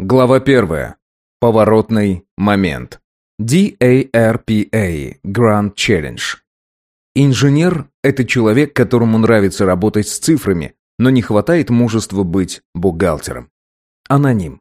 Глава первая. Поворотный момент. DARPA Grand Challenge. Инженер – это человек, которому нравится работать с цифрами, но не хватает мужества быть бухгалтером. Аноним.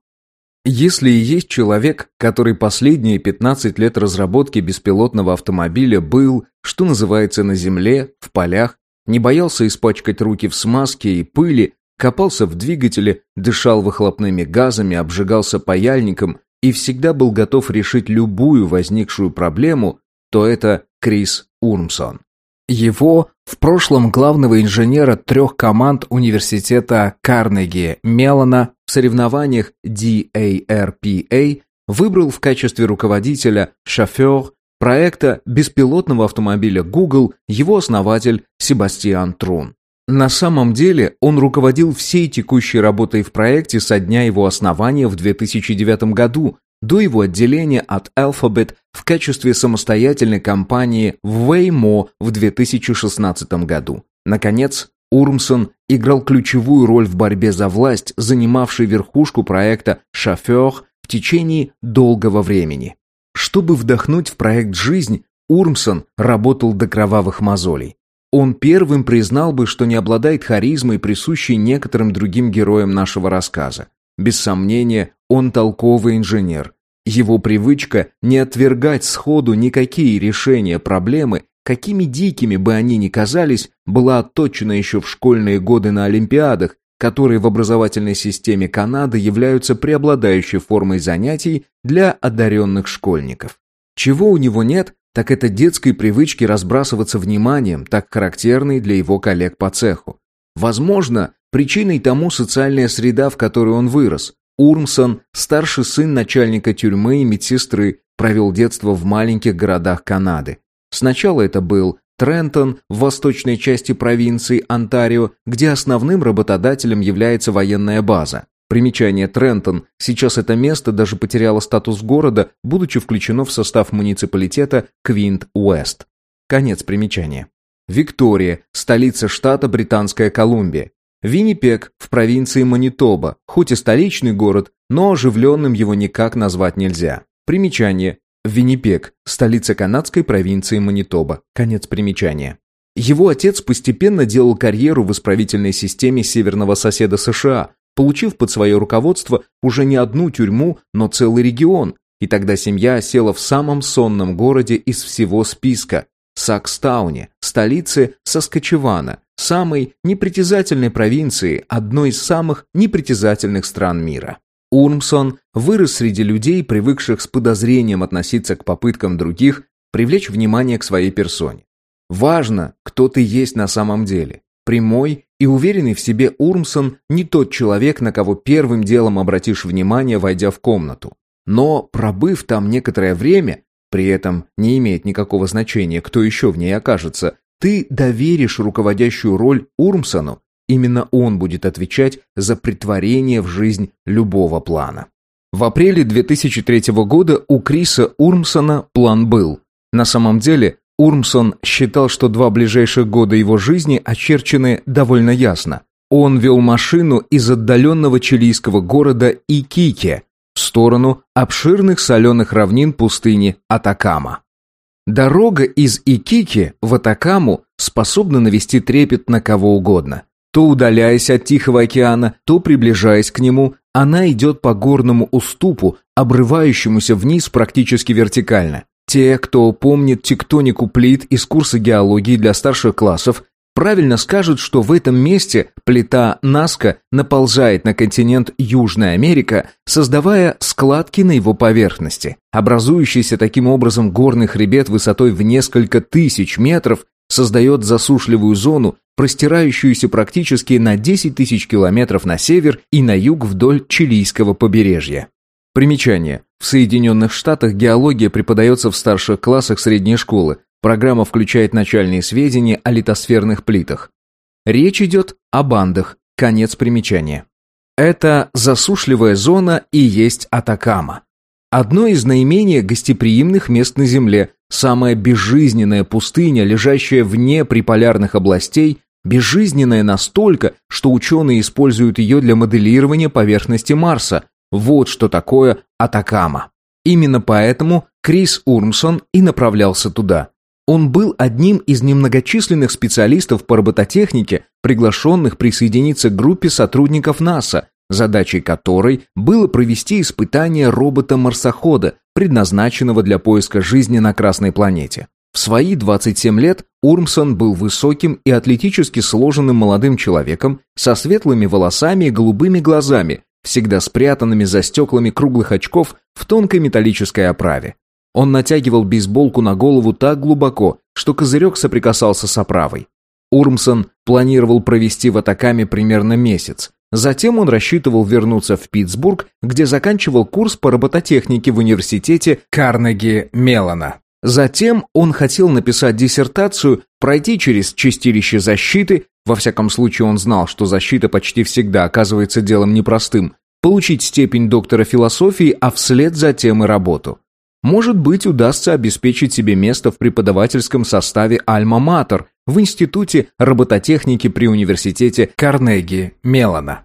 Если и есть человек, который последние 15 лет разработки беспилотного автомобиля был, что называется, на земле, в полях, не боялся испачкать руки в смазке и пыли, копался в двигателе, дышал выхлопными газами, обжигался паяльником и всегда был готов решить любую возникшую проблему, то это Крис Урмсон. Его в прошлом главного инженера трех команд университета Карнеги Мелана в соревнованиях DARPA выбрал в качестве руководителя шофер проекта беспилотного автомобиля Google его основатель Себастьян Трун. На самом деле он руководил всей текущей работой в проекте со дня его основания в 2009 году, до его отделения от Alphabet в качестве самостоятельной компании в Waymo в 2016 году. Наконец, Урмсон играл ключевую роль в борьбе за власть, занимавшей верхушку проекта «Шофер» в течение долгого времени. Чтобы вдохнуть в проект жизнь, Урмсон работал до кровавых мозолей. Он первым признал бы, что не обладает харизмой, присущей некоторым другим героям нашего рассказа. Без сомнения, он толковый инженер. Его привычка не отвергать сходу никакие решения проблемы, какими дикими бы они ни казались, была отточена еще в школьные годы на Олимпиадах, которые в образовательной системе Канады являются преобладающей формой занятий для одаренных школьников. Чего у него нет, так это детской привычки разбрасываться вниманием, так характерной для его коллег по цеху. Возможно, причиной тому социальная среда, в которой он вырос. Урмсон, старший сын начальника тюрьмы и медсестры, провел детство в маленьких городах Канады. Сначала это был Трентон в восточной части провинции Онтарио, где основным работодателем является военная база. Примечание Трентон. Сейчас это место даже потеряло статус города, будучи включено в состав муниципалитета Квинт-Уэст. Конец примечания. Виктория, столица штата Британская Колумбия. Виннипег в провинции Манитоба, хоть и столичный город, но оживленным его никак назвать нельзя. Примечание. Виннипег, столица канадской провинции Манитоба. Конец примечания. Его отец постепенно делал карьеру в исправительной системе северного соседа США, получив под свое руководство уже не одну тюрьму, но целый регион, и тогда семья села в самом сонном городе из всего списка – Сакстауне, столице Саскачевана, самой непритязательной провинции, одной из самых непритязательных стран мира. Урмсон вырос среди людей, привыкших с подозрением относиться к попыткам других привлечь внимание к своей персоне. Важно, кто ты есть на самом деле. Прямой и уверенный в себе Урмсон не тот человек, на кого первым делом обратишь внимание, войдя в комнату. Но, пробыв там некоторое время, при этом не имеет никакого значения, кто еще в ней окажется, ты доверишь руководящую роль Урмсону, именно он будет отвечать за притворение в жизнь любого плана. В апреле 2003 года у Криса Урмсона план был. На самом деле, Урмсон считал, что два ближайших года его жизни очерчены довольно ясно. Он вел машину из отдаленного чилийского города Икике в сторону обширных соленых равнин пустыни Атакама. Дорога из Икики в Атакаму способна навести трепет на кого угодно. То удаляясь от Тихого океана, то приближаясь к нему, она идет по горному уступу, обрывающемуся вниз практически вертикально. Те, кто помнит тектонику плит из курса геологии для старших классов, правильно скажут, что в этом месте плита Наска наползает на континент Южная Америка, создавая складки на его поверхности. Образующийся таким образом горный хребет высотой в несколько тысяч метров создает засушливую зону, простирающуюся практически на 10 тысяч километров на север и на юг вдоль чилийского побережья. Примечание. В Соединенных Штатах геология преподается в старших классах средней школы. Программа включает начальные сведения о литосферных плитах. Речь идет о бандах. Конец примечания. Это засушливая зона и есть Атакама. Одно из наименее гостеприимных мест на Земле, самая безжизненная пустыня, лежащая вне приполярных областей, безжизненная настолько, что ученые используют ее для моделирования поверхности Марса, Вот что такое Атакама. Именно поэтому Крис Урмсон и направлялся туда. Он был одним из немногочисленных специалистов по робототехнике, приглашенных присоединиться к группе сотрудников НАСА, задачей которой было провести испытание робота-марсохода, предназначенного для поиска жизни на Красной планете. В свои 27 лет Урмсон был высоким и атлетически сложенным молодым человеком со светлыми волосами и голубыми глазами, всегда спрятанными за стеклами круглых очков в тонкой металлической оправе. Он натягивал бейсболку на голову так глубоко, что козырек соприкасался с оправой. Урмсон планировал провести в Атакаме примерно месяц. Затем он рассчитывал вернуться в Питтсбург, где заканчивал курс по робототехнике в университете Карнеги Меллона. Затем он хотел написать диссертацию, пройти через чистилище защиты, во всяком случае он знал, что защита почти всегда оказывается делом непростым, получить степень доктора философии, а вслед за тем и работу. Может быть, удастся обеспечить себе место в преподавательском составе «Альма-Матер» в Институте робототехники при университете Карнеги Меллона.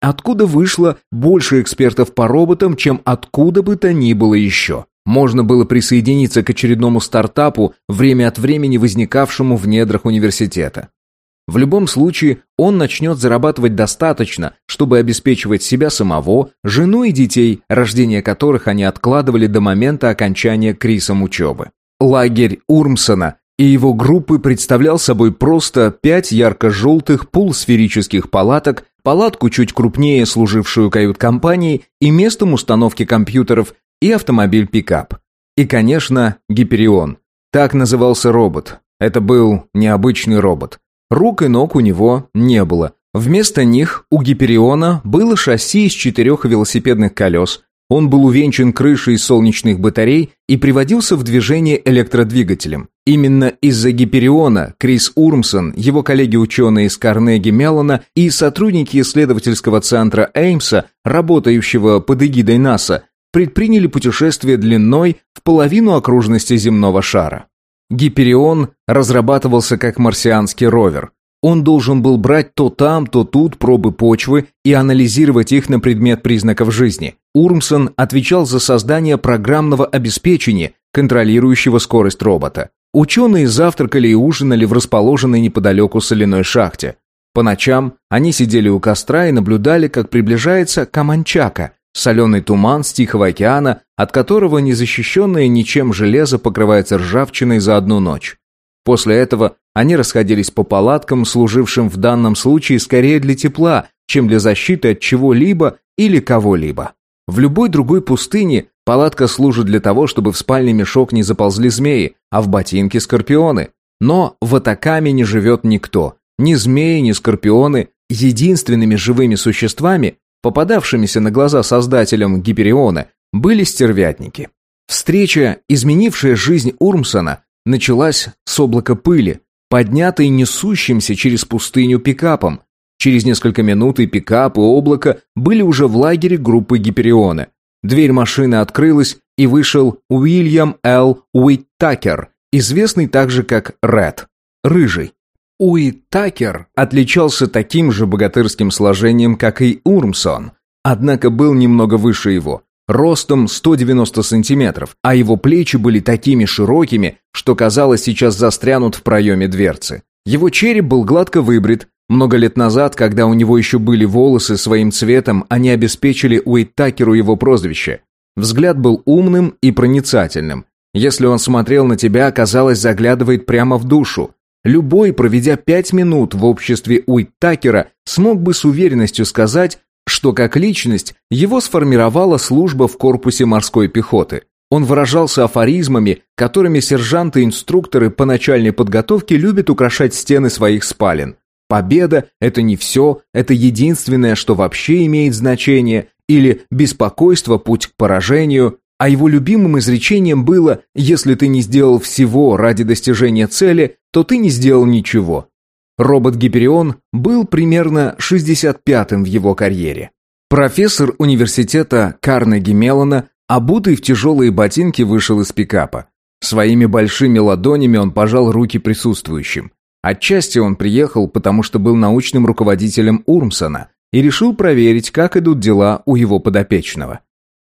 Откуда вышло больше экспертов по роботам, чем откуда бы то ни было еще. Можно было присоединиться к очередному стартапу, время от времени возникавшему в недрах университета. В любом случае, он начнет зарабатывать достаточно, чтобы обеспечивать себя самого, жену и детей, рождение которых они откладывали до момента окончания Крисом учебы. Лагерь Урмсона и его группы представлял собой просто пять ярко-желтых полусферических палаток, палатку чуть крупнее, служившую кают-компанией, и местом установки компьютеров и автомобиль-пикап. И, конечно, Гиперион. Так назывался робот. Это был необычный робот. Рук и ног у него не было. Вместо них у Гипериона было шасси из четырех велосипедных колес. Он был увенчан крышей солнечных батарей и приводился в движение электродвигателем. Именно из-за Гипериона Крис Урмсон, его коллеги-ученые из Карнеги Меллона и сотрудники исследовательского центра Эймса, работающего под эгидой НАСА, предприняли путешествие длиной в половину окружности земного шара. Гиперион разрабатывался как марсианский ровер. Он должен был брать то там, то тут пробы почвы и анализировать их на предмет признаков жизни. Урмсон отвечал за создание программного обеспечения, контролирующего скорость робота. Ученые завтракали и ужинали в расположенной неподалеку соляной шахте. По ночам они сидели у костра и наблюдали, как приближается Каманчака, Соленый туман с Тихого океана, от которого незащищенное ничем железо покрывается ржавчиной за одну ночь. После этого они расходились по палаткам, служившим в данном случае скорее для тепла, чем для защиты от чего-либо или кого-либо. В любой другой пустыне палатка служит для того, чтобы в спальный мешок не заползли змеи, а в ботинки скорпионы. Но в Атакаме не живет никто. Ни змеи, ни скорпионы. Единственными живыми существами Попадавшимися на глаза создателям Гипериона были стервятники. Встреча, изменившая жизнь Урмсона, началась с облака пыли, поднятой несущимся через пустыню пикапом. Через несколько минут и пикап, и облако были уже в лагере группы Гипериона. Дверь машины открылась, и вышел Уильям Л. Уиттакер, известный также как Ред, рыжий. Уитакер отличался таким же богатырским сложением, как и Урмсон, однако был немного выше его, ростом 190 сантиметров, а его плечи были такими широкими, что казалось сейчас застрянут в проеме дверцы. Его череп был гладко выбрит, много лет назад, когда у него еще были волосы своим цветом, они обеспечили Уиттакеру его прозвище. Взгляд был умным и проницательным. Если он смотрел на тебя, казалось, заглядывает прямо в душу. Любой, проведя пять минут в обществе Уиттакера, смог бы с уверенностью сказать, что как личность его сформировала служба в корпусе морской пехоты. Он выражался афоризмами, которыми сержанты-инструкторы по начальной подготовке любят украшать стены своих спален. Победа – это не все, это единственное, что вообще имеет значение, или беспокойство – путь к поражению, а его любимым изречением было «Если ты не сделал всего ради достижения цели, то ты не сделал ничего». Робот Гиперион был примерно 65-м в его карьере. Профессор университета Карнеги Меллона, обутый в тяжелые ботинки, вышел из пикапа. Своими большими ладонями он пожал руки присутствующим. Отчасти он приехал, потому что был научным руководителем Урмсона, и решил проверить, как идут дела у его подопечного.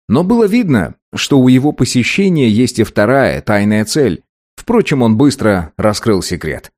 Но было видно, что у его посещения есть и вторая, тайная цель. Впрочем, он быстро раскрыл секрет.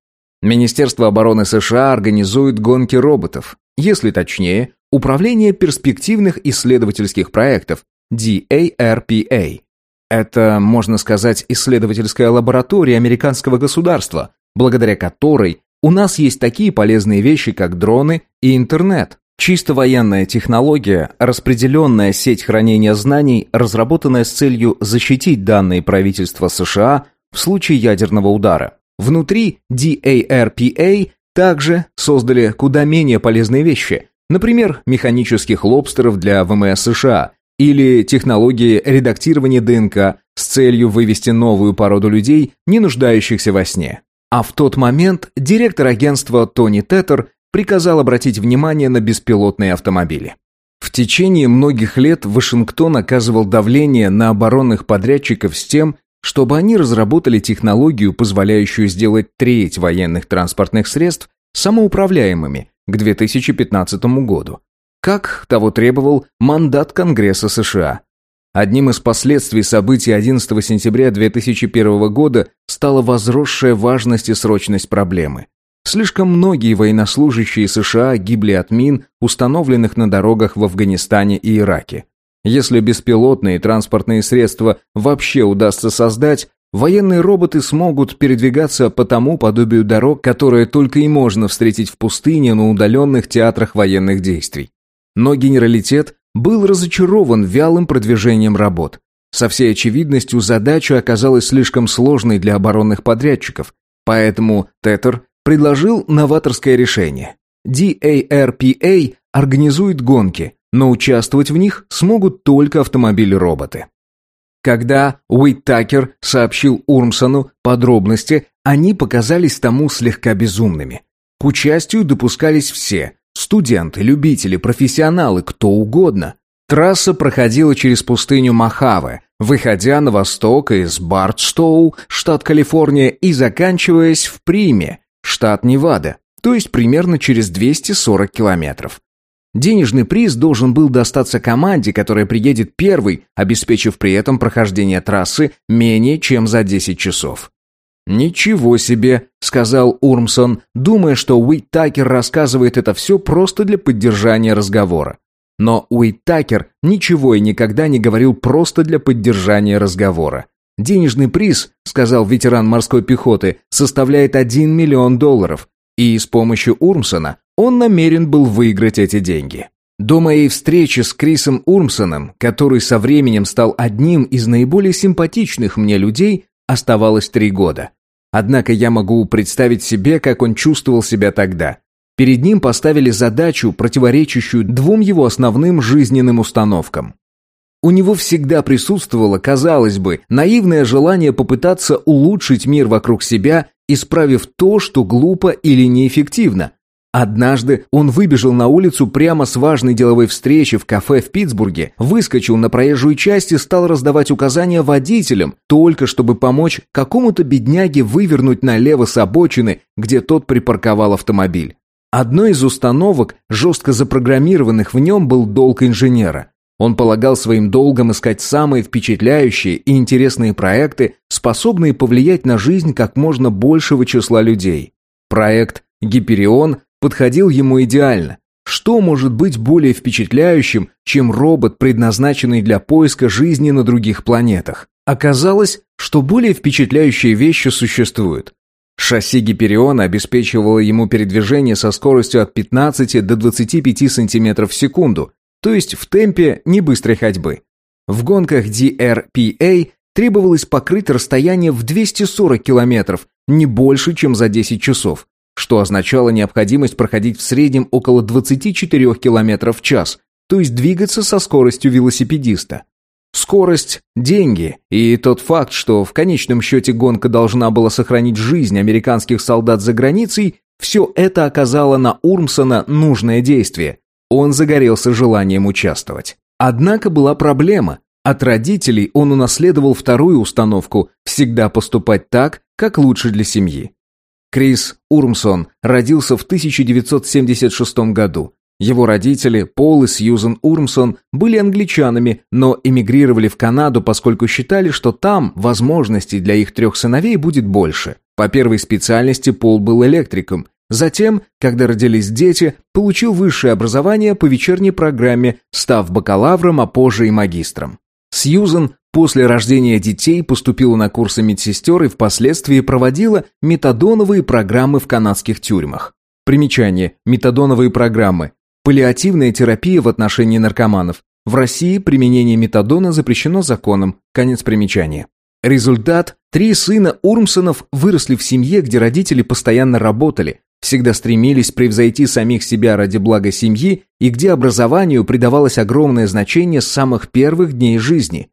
Министерство обороны США организует гонки роботов, если точнее, Управление перспективных исследовательских проектов, DARPA. Это, можно сказать, исследовательская лаборатория американского государства, благодаря которой у нас есть такие полезные вещи, как дроны и интернет. Чисто военная технология, распределенная сеть хранения знаний, разработанная с целью защитить данные правительства США в случае ядерного удара. Внутри DARPA также создали куда менее полезные вещи, например, механических лобстеров для ВМС США или технологии редактирования ДНК с целью вывести новую породу людей, не нуждающихся во сне. А в тот момент директор агентства Тони Теттер приказал обратить внимание на беспилотные автомобили. В течение многих лет Вашингтон оказывал давление на оборонных подрядчиков с тем, чтобы они разработали технологию, позволяющую сделать треть военных транспортных средств самоуправляемыми к 2015 году, как того требовал мандат Конгресса США. Одним из последствий событий 11 сентября 2001 года стала возросшая важность и срочность проблемы. Слишком многие военнослужащие США гибли от мин, установленных на дорогах в Афганистане и Ираке. Если беспилотные транспортные средства вообще удастся создать, военные роботы смогут передвигаться по тому подобию дорог, которые только и можно встретить в пустыне на удаленных театрах военных действий. Но генералитет был разочарован вялым продвижением работ. Со всей очевидностью задача оказалась слишком сложной для оборонных подрядчиков, поэтому Тетер предложил новаторское решение. DARPA организует гонки, но участвовать в них смогут только автомобили-роботы. Когда Уиттакер сообщил Урмсону подробности, они показались тому слегка безумными. К участию допускались все – студенты, любители, профессионалы, кто угодно. Трасса проходила через пустыню Мохаве, выходя на восток из Бартстоу, штат Калифорния, и заканчиваясь в Приме, штат Невада, то есть примерно через 240 километров. Денежный приз должен был достаться команде, которая приедет первой, обеспечив при этом прохождение трассы менее чем за 10 часов. «Ничего себе», — сказал Урмсон, думая, что Уиттакер рассказывает это все просто для поддержания разговора. Но Уиттакер ничего и никогда не говорил просто для поддержания разговора. Денежный приз, сказал ветеран морской пехоты, составляет 1 миллион долларов, и с помощью Урмсона он намерен был выиграть эти деньги. До моей встречи с Крисом Урмсоном, который со временем стал одним из наиболее симпатичных мне людей, оставалось три года. Однако я могу представить себе, как он чувствовал себя тогда. Перед ним поставили задачу, противоречащую двум его основным жизненным установкам. У него всегда присутствовало, казалось бы, наивное желание попытаться улучшить мир вокруг себя, исправив то, что глупо или неэффективно. Однажды он выбежал на улицу прямо с важной деловой встречи в кафе в Питтсбурге, выскочил на проезжую часть и стал раздавать указания водителям, только чтобы помочь какому-то бедняге вывернуть налево с обочины, где тот припарковал автомобиль. Одной из установок, жестко запрограммированных в нем, был долг инженера – он полагал своим долгом искать самые впечатляющие и интересные проекты, способные повлиять на жизнь как можно большего числа людей. Проект «Гиперион» подходил ему идеально. Что может быть более впечатляющим, чем робот, предназначенный для поиска жизни на других планетах? Оказалось, что более впечатляющие вещи существуют. Шасси Гипериона обеспечивало ему передвижение со скоростью от 15 до 25 см в секунду, то есть в темпе небыстрой ходьбы. В гонках DRPA требовалось покрыть расстояние в 240 километров, не больше, чем за 10 часов, что означало необходимость проходить в среднем около 24 километров в час, то есть двигаться со скоростью велосипедиста. Скорость – деньги, и тот факт, что в конечном счете гонка должна была сохранить жизнь американских солдат за границей, все это оказало на Урмсона нужное действие. Он загорелся желанием участвовать. Однако была проблема. От родителей он унаследовал вторую установку – всегда поступать так, как лучше для семьи. Крис Урмсон родился в 1976 году. Его родители, Пол и Сьюзен Урмсон, были англичанами, но эмигрировали в Канаду, поскольку считали, что там возможностей для их трех сыновей будет больше. По первой специальности Пол был электриком. Затем, когда родились дети, получил высшее образование по вечерней программе, став бакалавром, а позже и магистром. Сьюзен после рождения детей поступила на курсы медсестер и впоследствии проводила метадоновые программы в канадских тюрьмах. Примечание. Метадоновые программы. Паллиативная терапия в отношении наркоманов. В России применение метадона запрещено законом. Конец примечания. Результат – три сына Урмсонов выросли в семье, где родители постоянно работали, всегда стремились превзойти самих себя ради блага семьи и где образованию придавалось огромное значение с самых первых дней жизни.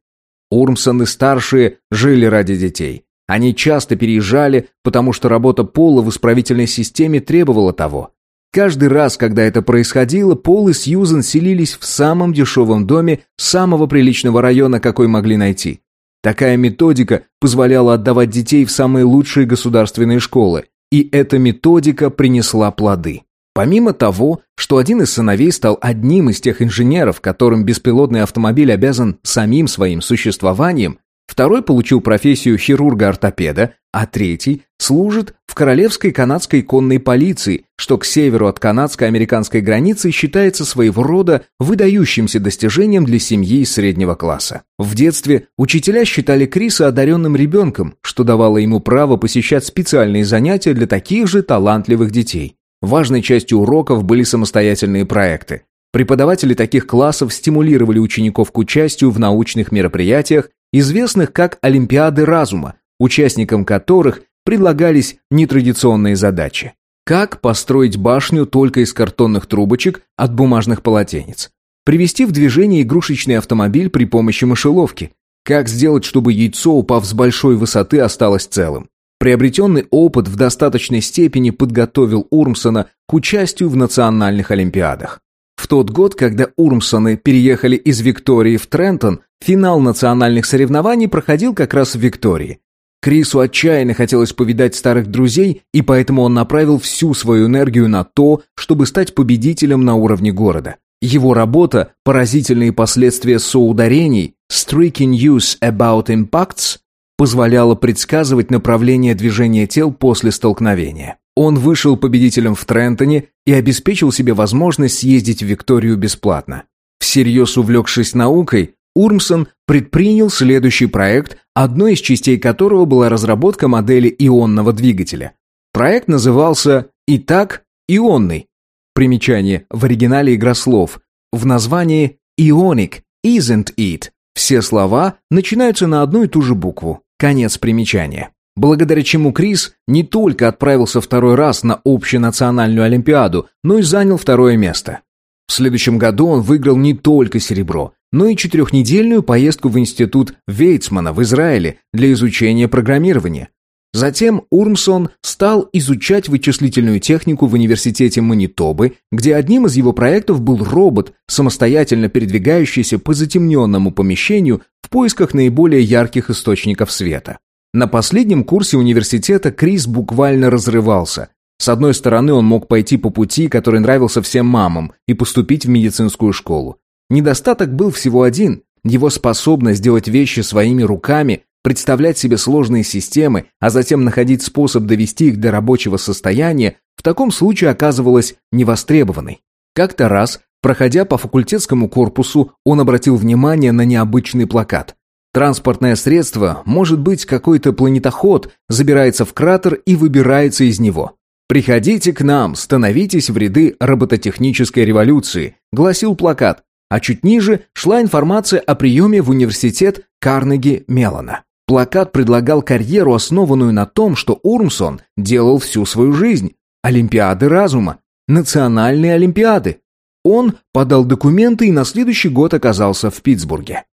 Урмсоны-старшие жили ради детей. Они часто переезжали, потому что работа Пола в исправительной системе требовала того. Каждый раз, когда это происходило, Пол и Сьюзен селились в самом дешевом доме самого приличного района, какой могли найти. Такая методика позволяла отдавать детей в самые лучшие государственные школы, и эта методика принесла плоды. Помимо того, что один из сыновей стал одним из тех инженеров, которым беспилотный автомобиль обязан самим своим существованием, Второй получил профессию хирурга-ортопеда, а третий служит в Королевской канадской конной полиции, что к северу от канадско-американской границы считается своего рода выдающимся достижением для семьи из среднего класса. В детстве учителя считали Криса одаренным ребенком, что давало ему право посещать специальные занятия для таких же талантливых детей. Важной частью уроков были самостоятельные проекты. Преподаватели таких классов стимулировали учеников к участию в научных мероприятиях известных как Олимпиады разума, участникам которых предлагались нетрадиционные задачи. Как построить башню только из картонных трубочек от бумажных полотенец? Привести в движение игрушечный автомобиль при помощи мышеловки? Как сделать, чтобы яйцо, упав с большой высоты, осталось целым? Приобретенный опыт в достаточной степени подготовил Урмсона к участию в национальных олимпиадах. В тот год, когда Урмсоны переехали из Виктории в Трентон, финал национальных соревнований проходил как раз в Виктории. Крису отчаянно хотелось повидать старых друзей, и поэтому он направил всю свою энергию на то, чтобы стать победителем на уровне города. Его работа «Поразительные последствия соударений» «Striking News About Impacts» позволяла предсказывать направление движения тел после столкновения. Он вышел победителем в Трентоне и обеспечил себе возможность съездить в Викторию бесплатно. Всерьез увлекшись наукой, Урмсон предпринял следующий проект, одной из частей которого была разработка модели ионного двигателя. Проект назывался «Итак, ионный». Примечание в оригинале игра слов. В названии «Ionic», «Isn't it?» Все слова начинаются на одну и ту же букву. Конец примечания благодаря чему Крис не только отправился второй раз на общенациональную олимпиаду, но и занял второе место. В следующем году он выиграл не только серебро, но и четырехнедельную поездку в институт Вейцмана в Израиле для изучения программирования. Затем Урмсон стал изучать вычислительную технику в университете Манитобы, где одним из его проектов был робот, самостоятельно передвигающийся по затемненному помещению в поисках наиболее ярких источников света. На последнем курсе университета Крис буквально разрывался. С одной стороны, он мог пойти по пути, который нравился всем мамам, и поступить в медицинскую школу. Недостаток был всего один – его способность делать вещи своими руками, представлять себе сложные системы, а затем находить способ довести их до рабочего состояния, в таком случае оказывалась невостребованной. Как-то раз, проходя по факультетскому корпусу, он обратил внимание на необычный плакат – Транспортное средство, может быть какой-то планетоход, забирается в кратер и выбирается из него. «Приходите к нам, становитесь в ряды робототехнической революции», гласил плакат, а чуть ниже шла информация о приеме в университет Карнеги Меллона. Плакат предлагал карьеру, основанную на том, что Урмсон делал всю свою жизнь. Олимпиады разума, национальные олимпиады. Он подал документы и на следующий год оказался в Питтсбурге.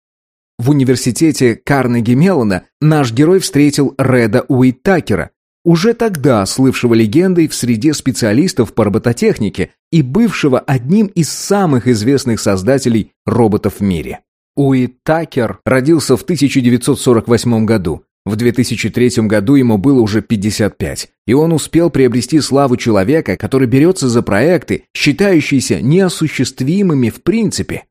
В университете Карнеги Меллона наш герой встретил Реда Уиттакера, уже тогда слывшего легендой в среде специалистов по робототехнике и бывшего одним из самых известных создателей роботов в мире. Уиттакер родился в 1948 году. В 2003 году ему было уже 55, и он успел приобрести славу человека, который берется за проекты, считающиеся неосуществимыми в принципе.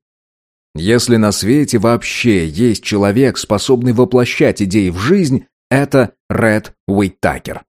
Если на свете вообще есть человек, способный воплощать идеи в жизнь, это Ред Уиттакер.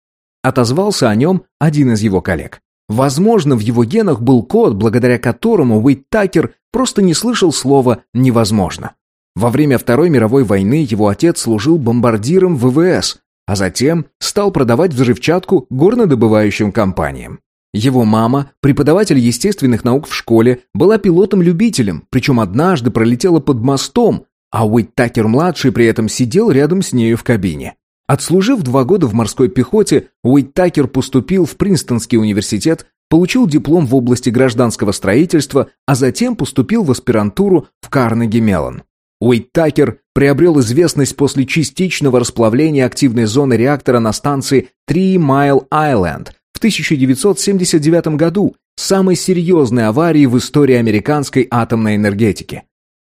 Отозвался о нем один из его коллег. Возможно, в его генах был код, благодаря которому Уиттакер просто не слышал слова «невозможно». Во время Второй мировой войны его отец служил бомбардиром ВВС, а затем стал продавать взрывчатку горнодобывающим компаниям. Его мама, преподаватель естественных наук в школе, была пилотом-любителем, причем однажды пролетела под мостом, а Уиттакер-младший при этом сидел рядом с нею в кабине. Отслужив два года в морской пехоте, Уиттакер поступил в Принстонский университет, получил диплом в области гражданского строительства, а затем поступил в аспирантуру в Карнеги-Меллон. Уиттакер приобрел известность после частичного расплавления активной зоны реактора на станции Three Mile Island в 1979 году, самой серьезной аварии в истории американской атомной энергетики.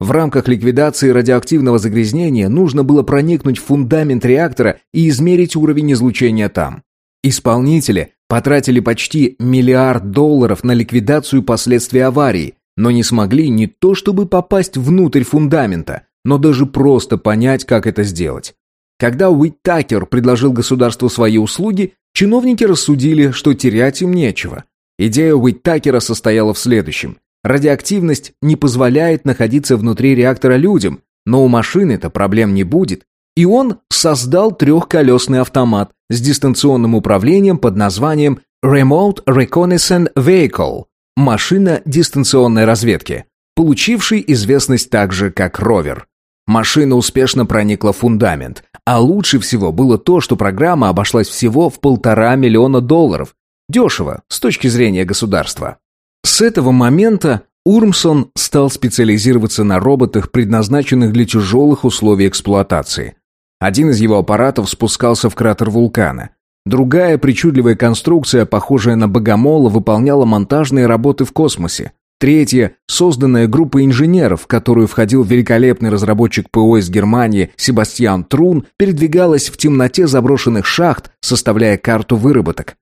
В рамках ликвидации радиоактивного загрязнения нужно было проникнуть в фундамент реактора и измерить уровень излучения там. Исполнители потратили почти миллиард долларов на ликвидацию последствий аварии, но не смогли не то чтобы попасть внутрь фундамента, но даже просто понять, как это сделать. Когда Уиттакер предложил государству свои услуги, чиновники рассудили, что терять им нечего. Идея Уиттакера состояла в следующем. Радиоактивность не позволяет находиться внутри реактора людям, но у машины-то проблем не будет. И он создал трехколесный автомат с дистанционным управлением под названием Remote Reconnaissance Vehicle – машина дистанционной разведки, получивший известность также как ровер. Машина успешно проникла в фундамент, а лучше всего было то, что программа обошлась всего в полтора миллиона долларов. Дешево, с точки зрения государства. С этого момента Урмсон стал специализироваться на роботах, предназначенных для тяжелых условий эксплуатации. Один из его аппаратов спускался в кратер вулкана. Другая причудливая конструкция, похожая на богомола, выполняла монтажные работы в космосе. Третья, созданная группой инженеров, в которую входил великолепный разработчик ПО из Германии Себастьян Трун, передвигалась в темноте заброшенных шахт, составляя карту выработок.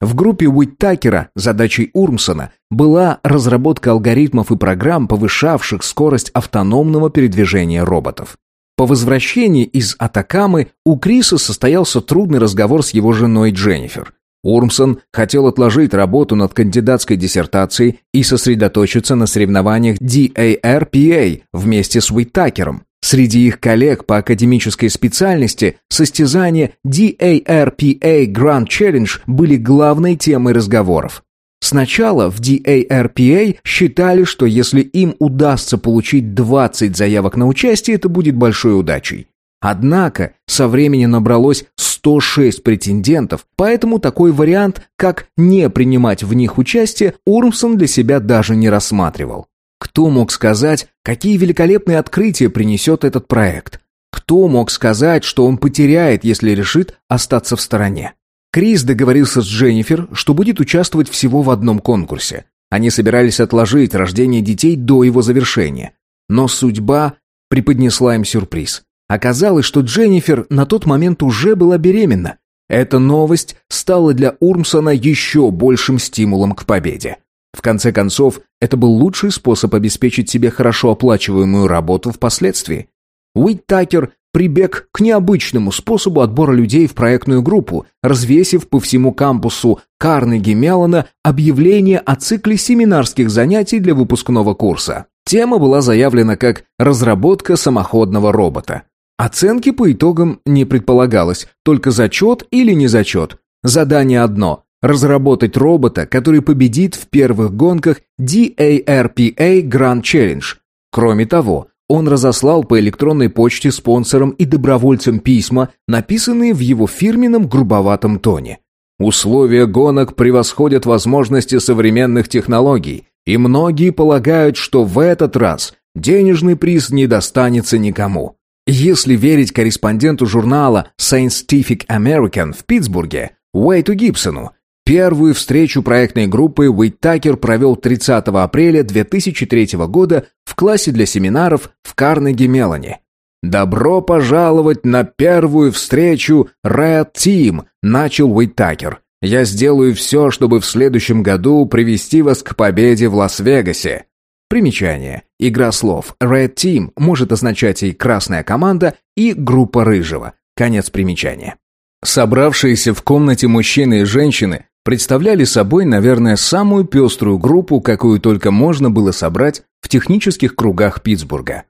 В группе Уиттакера задачей Урмсона была разработка алгоритмов и программ, повышавших скорость автономного передвижения роботов. По возвращении из Атакамы у Криса состоялся трудный разговор с его женой Дженнифер. Урмсон хотел отложить работу над кандидатской диссертацией и сосредоточиться на соревнованиях DARPA вместе с Уиттакером. Среди их коллег по академической специальности состязания DARPA Grand Challenge были главной темой разговоров. Сначала в DARPA считали, что если им удастся получить 20 заявок на участие, это будет большой удачей. Однако со временем набралось 106 претендентов, поэтому такой вариант, как не принимать в них участие, Урмсон для себя даже не рассматривал. Кто мог сказать, какие великолепные открытия принесет этот проект? Кто мог сказать, что он потеряет, если решит остаться в стороне? Крис договорился с Дженнифер, что будет участвовать всего в одном конкурсе. Они собирались отложить рождение детей до его завершения. Но судьба преподнесла им сюрприз. Оказалось, что Дженнифер на тот момент уже была беременна. Эта новость стала для Урмсона еще большим стимулом к победе. В конце концов, это был лучший способ обеспечить себе хорошо оплачиваемую работу впоследствии. Уит Такер прибег к необычному способу отбора людей в проектную группу, развесив по всему кампусу Карнеги Меллона объявление о цикле семинарских занятий для выпускного курса. Тема была заявлена как «разработка самоходного робота». Оценки по итогам не предполагалось, только зачет или не зачет. Задание одно разработать робота, который победит в первых гонках DARPA Grand Challenge. Кроме того, он разослал по электронной почте спонсорам и добровольцам письма, написанные в его фирменном грубоватом тоне. Условия гонок превосходят возможности современных технологий, и многие полагают, что в этот раз денежный приз не достанется никому. Если верить корреспонденту журнала Scientific American в Питтсбурге, Уэйту Гибсону, Первую встречу проектной группы Уиттакер провел 30 апреля 2003 года в классе для семинаров в Карнеги-Меллоне. «Добро пожаловать на первую встречу Red Team», — начал Уиттакер. «Я сделаю все, чтобы в следующем году привести вас к победе в Лас-Вегасе». Примечание. Игра слов Red Team может означать и «красная команда», и «группа рыжего». Конец примечания. Собравшиеся в комнате мужчины и женщины представляли собой, наверное, самую пеструю группу, какую только можно было собрать в технических кругах Питтсбурга.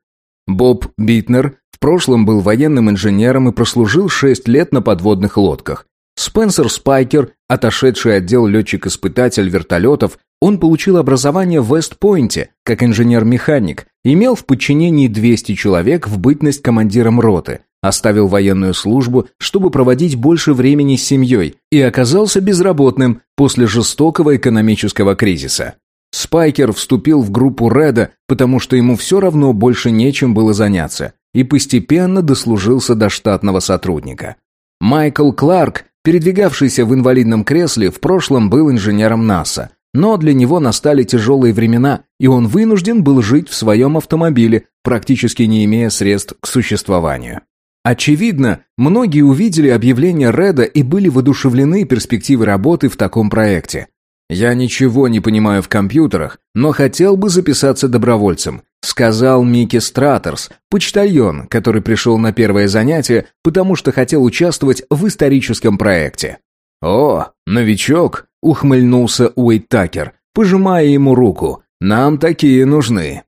Боб Битнер в прошлом был военным инженером и прослужил 6 лет на подводных лодках. Спенсер Спайкер, отошедший отдел летчик-испытатель вертолетов, он получил образование в Вест-Пойнте как инженер-механик, имел в подчинении 200 человек в бытность командиром роты, оставил военную службу, чтобы проводить больше времени с семьей, и оказался безработным после жестокого экономического кризиса. Спайкер вступил в группу Реда, потому что ему все равно больше нечем было заняться, и постепенно дослужился до штатного сотрудника. Майкл Кларк, передвигавшийся в инвалидном кресле, в прошлом был инженером НАСА, но для него настали тяжелые времена, и он вынужден был жить в своем автомобиле, практически не имея средств к существованию. Очевидно, многие увидели объявление Реда и были воодушевлены перспективой работы в таком проекте. «Я ничего не понимаю в компьютерах, но хотел бы записаться добровольцем», сказал Микки Стратерс, почтальон, который пришел на первое занятие, потому что хотел участвовать в историческом проекте. «О, новичок!» — ухмыльнулся Уэйт Такер, пожимая ему руку. «Нам такие нужны».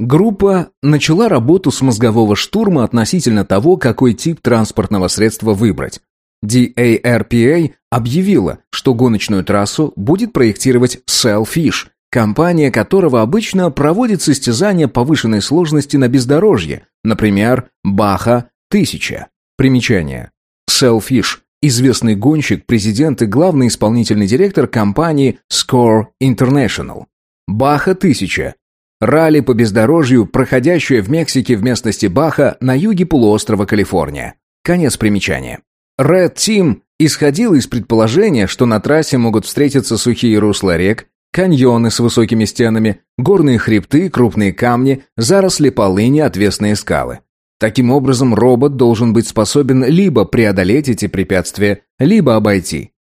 Группа начала работу с мозгового штурма относительно того, какой тип транспортного средства выбрать. DARPA объявила, что гоночную трассу будет проектировать Selfish, компания которого обычно проводит состязания повышенной сложности на бездорожье, например, Баха 1000. Примечание. Selfish – известный гонщик, президент и главный исполнительный директор компании Score International. Баха 1000 Ралли по бездорожью, проходящее в Мексике в местности Баха на юге полуострова Калифорния. Конец примечания. Red Team исходил из предположения, что на трассе могут встретиться сухие русла рек, каньоны с высокими стенами, горные хребты, крупные камни, заросли полыни, отвесные скалы. Таким образом, робот должен быть способен либо преодолеть эти препятствия, либо обойти.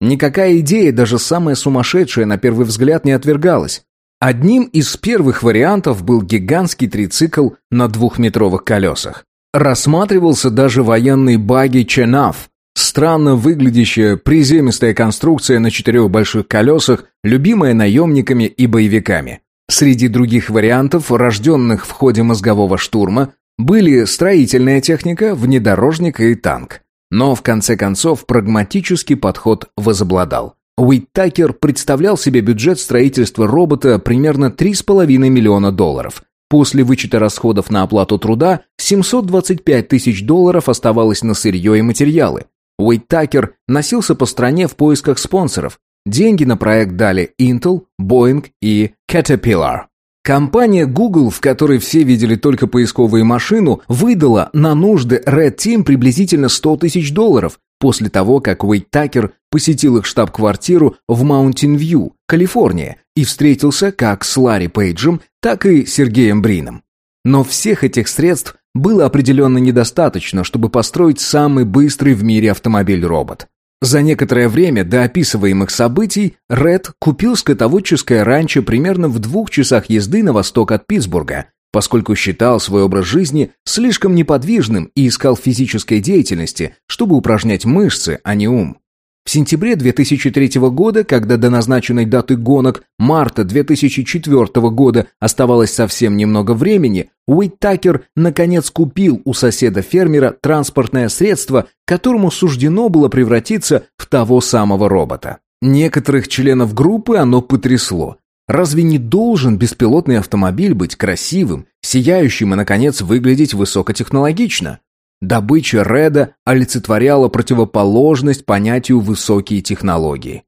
Никакая идея, даже самая сумасшедшая, на первый взгляд не отвергалась. Одним из первых вариантов был гигантский трицикл на двухметровых колесах. Рассматривался даже военный баги Ченаф, странно выглядящая приземистая конструкция на четырех больших колесах, любимая наемниками и боевиками. Среди других вариантов, рожденных в ходе мозгового штурма, были строительная техника, внедорожник и танк. Но в конце концов прагматический подход возобладал. Уиттакер представлял себе бюджет строительства робота примерно 3,5 миллиона долларов. После вычета расходов на оплату труда 725 тысяч долларов оставалось на сырье и материалы. Уиттакер носился по стране в поисках спонсоров. Деньги на проект дали Intel, Boeing и Caterpillar. Компания Google, в которой все видели только поисковую машину, выдала на нужды Red Team приблизительно 100 тысяч долларов, после того, как Уэйт Такер посетил их штаб-квартиру в Маунтин-Вью, Калифорния, и встретился как с Ларри Пейджем, так и Сергеем Брином. Но всех этих средств было определенно недостаточно, чтобы построить самый быстрый в мире автомобиль-робот. За некоторое время до описываемых событий Ред купил скотоводческое ранчо примерно в двух часах езды на восток от Питтсбурга, поскольку считал свой образ жизни слишком неподвижным и искал физической деятельности, чтобы упражнять мышцы, а не ум. В сентябре 2003 года, когда до назначенной даты гонок марта 2004 года оставалось совсем немного времени, Уиттакер наконец купил у соседа-фермера транспортное средство, которому суждено было превратиться в того самого робота. Некоторых членов группы оно потрясло. Разве не должен беспилотный автомобиль быть красивым, сияющим и, наконец, выглядеть высокотехнологично? Добыча Реда олицетворяла противоположность понятию «высокие технологии».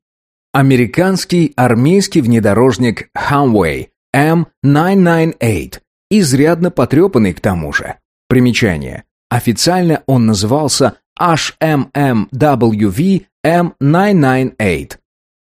Американский армейский внедорожник Humway M998, изрядно потрепанный к тому же. Примечание. Официально он назывался HMMWV M998.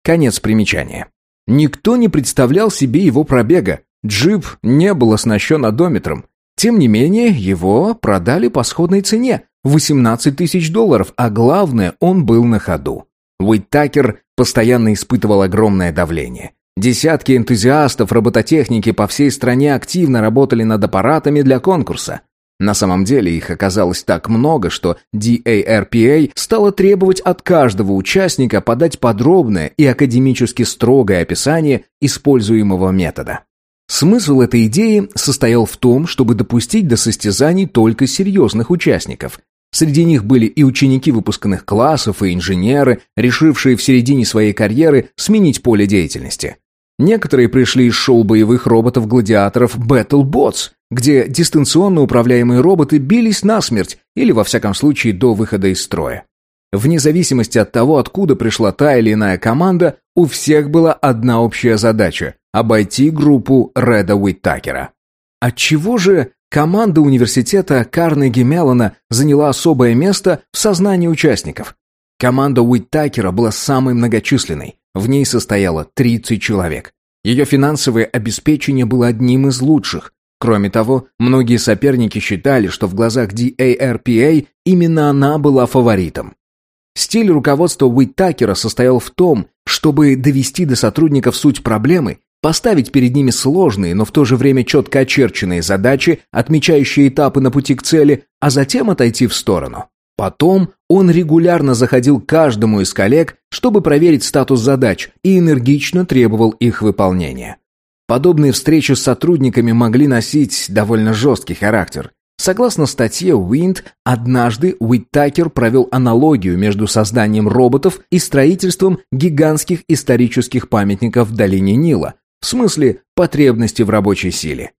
Конец примечания. Никто не представлял себе его пробега. Джип не был оснащен одометром. Тем не менее, его продали по сходной цене – 18 тысяч долларов, а главное, он был на ходу. Уиттакер постоянно испытывал огромное давление. Десятки энтузиастов робототехники по всей стране активно работали над аппаратами для конкурса. На самом деле их оказалось так много, что DARPA стала требовать от каждого участника подать подробное и академически строгое описание используемого метода. Смысл этой идеи состоял в том, чтобы допустить до состязаний только серьезных участников. Среди них были и ученики выпускных классов, и инженеры, решившие в середине своей карьеры сменить поле деятельности. Некоторые пришли из шоу боевых роботов-гладиаторов BattleBots, где дистанционно управляемые роботы бились насмерть или, во всяком случае, до выхода из строя. Вне зависимости от того, откуда пришла та или иная команда, у всех была одна общая задача – обойти группу Реда Уиттакера. Отчего же команда университета Карнеги Меллона заняла особое место в сознании участников? Команда Уиттакера была самой многочисленной. В ней состояло 30 человек. Ее финансовое обеспечение было одним из лучших. Кроме того, многие соперники считали, что в глазах DARPA именно она была фаворитом. Стиль руководства Уиттакера состоял в том, чтобы довести до сотрудников суть проблемы, поставить перед ними сложные, но в то же время четко очерченные задачи, отмечающие этапы на пути к цели, а затем отойти в сторону. Потом он регулярно заходил к каждому из коллег, чтобы проверить статус задач и энергично требовал их выполнения. Подобные встречи с сотрудниками могли носить довольно жесткий характер. Согласно статье Уинд, однажды Уиттакер провел аналогию между созданием роботов и строительством гигантских исторических памятников в долине Нила, в смысле потребности в рабочей силе.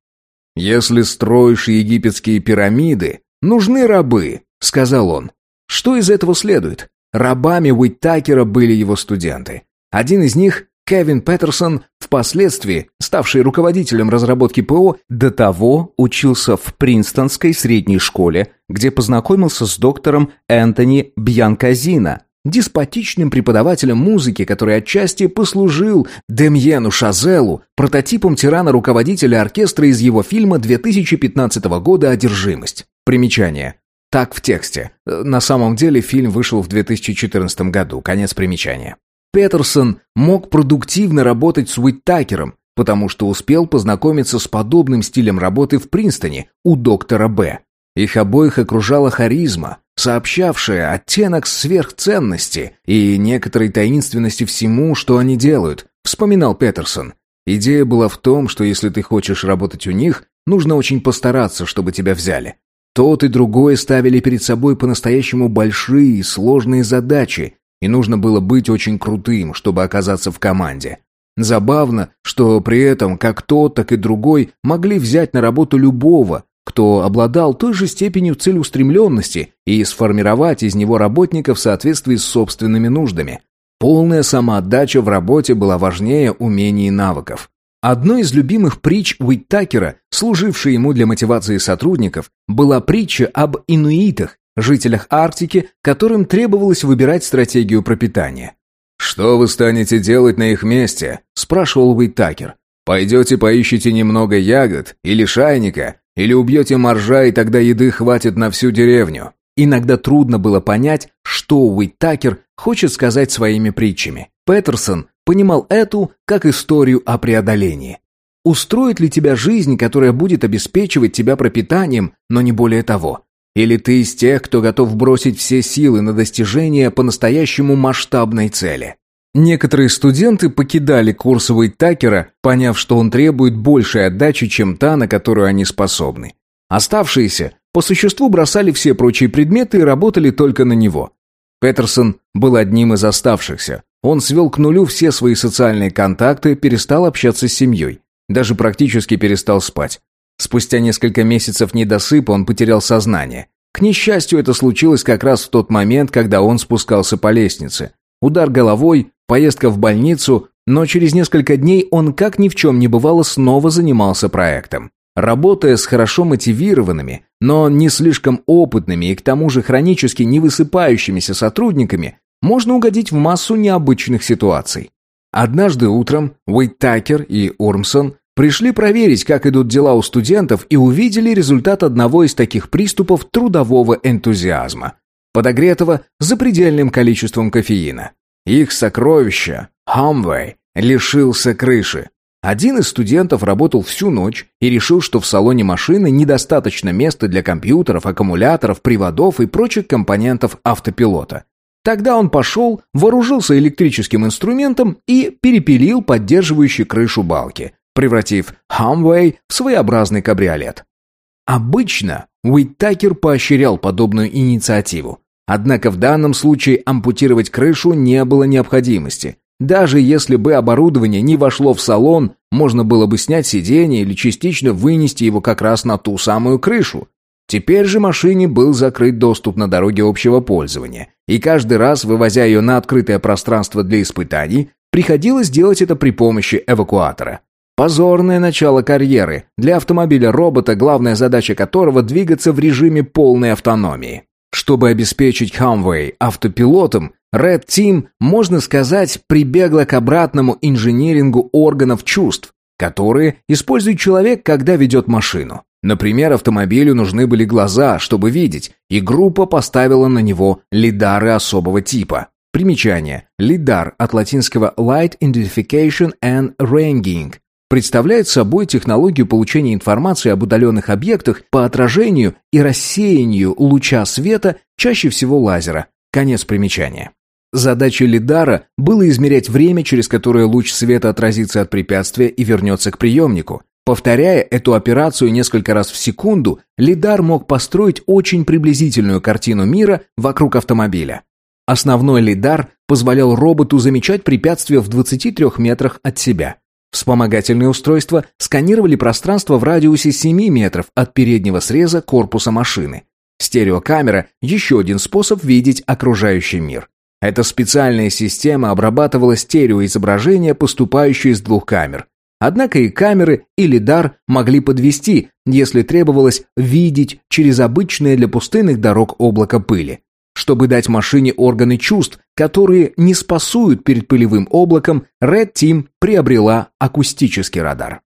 «Если строишь египетские пирамиды, нужны рабы», — сказал он. Что из этого следует? Рабами Уиттакера были его студенты. Один из них, Кевин Петерсон, впоследствии ставший руководителем разработки ПО, до того учился в Принстонской средней школе, где познакомился с доктором Энтони Бьянказино, деспотичным преподавателем музыки, который отчасти послужил Демьену Шазелу прототипом тирана-руководителя оркестра из его фильма 2015 года «Одержимость». Примечание. Так в тексте. На самом деле фильм вышел в 2014 году. Конец примечания. Петерсон мог продуктивно работать с Уиттакером, потому что успел познакомиться с подобным стилем работы в Принстоне у доктора Б. Их обоих окружала харизма, сообщавшая оттенок сверхценности и некоторой таинственности всему, что они делают, вспоминал Петерсон. Идея была в том, что если ты хочешь работать у них, нужно очень постараться, чтобы тебя взяли. Тот и другой ставили перед собой по-настоящему большие и сложные задачи, и нужно было быть очень крутым, чтобы оказаться в команде. Забавно, что при этом как тот, так и другой могли взять на работу любого, кто обладал той же степенью целеустремленности и сформировать из него работника в соответствии с собственными нуждами. Полная самоотдача в работе была важнее умений и навыков. Одной из любимых притч Уиттакера, служившей ему для мотивации сотрудников, была притча об инуитах, жителях Арктики, которым требовалось выбирать стратегию пропитания. «Что вы станете делать на их месте?» – спрашивал Уиттакер. «Пойдете поищите немного ягод или шайника, или убьете моржа, и тогда еды хватит на всю деревню». Иногда трудно было понять, что Уиттакер хочет сказать своими притчами. Петерсон понимал эту как историю о преодолении. Устроит ли тебя жизнь, которая будет обеспечивать тебя пропитанием, но не более того? Или ты из тех, кто готов бросить все силы на достижение по-настоящему масштабной цели? Некоторые студенты покидали курс Уиттакера, поняв, что он требует большей отдачи, чем та, на которую они способны. Оставшиеся по существу бросали все прочие предметы и работали только на него. Петерсон был одним из оставшихся. Он свел к нулю все свои социальные контакты, перестал общаться с семьей. Даже практически перестал спать. Спустя несколько месяцев недосыпа он потерял сознание. К несчастью, это случилось как раз в тот момент, когда он спускался по лестнице. Удар головой, поездка в больницу, но через несколько дней он, как ни в чем не бывало, снова занимался проектом. Работая с хорошо мотивированными, но не слишком опытными и к тому же хронически не высыпающимися сотрудниками, можно угодить в массу необычных ситуаций. Однажды утром Уиттакер и Ормсон пришли проверить, как идут дела у студентов и увидели результат одного из таких приступов трудового энтузиазма, подогретого запредельным количеством кофеина. Их сокровище, Хамвей, лишился крыши. Один из студентов работал всю ночь и решил, что в салоне машины недостаточно места для компьютеров, аккумуляторов, приводов и прочих компонентов автопилота. Тогда он пошел, вооружился электрическим инструментом и перепилил поддерживающий крышу балки, превратив Хамвей в своеобразный кабриолет. Обычно Уиттакер поощрял подобную инициативу. Однако в данном случае ампутировать крышу не было необходимости. Даже если бы оборудование не вошло в салон, можно было бы снять сиденье или частично вынести его как раз на ту самую крышу. Теперь же машине был закрыт доступ на дороге общего пользования, и каждый раз, вывозя ее на открытое пространство для испытаний, приходилось делать это при помощи эвакуатора. Позорное начало карьеры, для автомобиля-робота, главная задача которого двигаться в режиме полной автономии. Чтобы обеспечить Хамвей автопилотом, Red Team, можно сказать, прибегла к обратному инженерингу органов чувств, которые использует человек, когда ведет машину. Например, автомобилю нужны были глаза, чтобы видеть, и группа поставила на него лидары особого типа. Примечание. Лидар от латинского Light Identification and Ranging представляет собой технологию получения информации об удаленных объектах по отражению и рассеянию луча света, чаще всего лазера. Конец примечания. Задачей лидара было измерять время, через которое луч света отразится от препятствия и вернется к приемнику. Повторяя эту операцию несколько раз в секунду, лидар мог построить очень приблизительную картину мира вокруг автомобиля. Основной лидар позволял роботу замечать препятствия в 23 метрах от себя. Вспомогательные устройства сканировали пространство в радиусе 7 метров от переднего среза корпуса машины. Стереокамера – еще один способ видеть окружающий мир. Эта специальная система обрабатывала стереоизображение, поступающее из двух камер. Однако и камеры, и лидар могли подвести, если требовалось видеть через обычное для пустынных дорог облако пыли. Чтобы дать машине органы чувств, которые не спасуют перед пылевым облаком, Red Team приобрела акустический радар.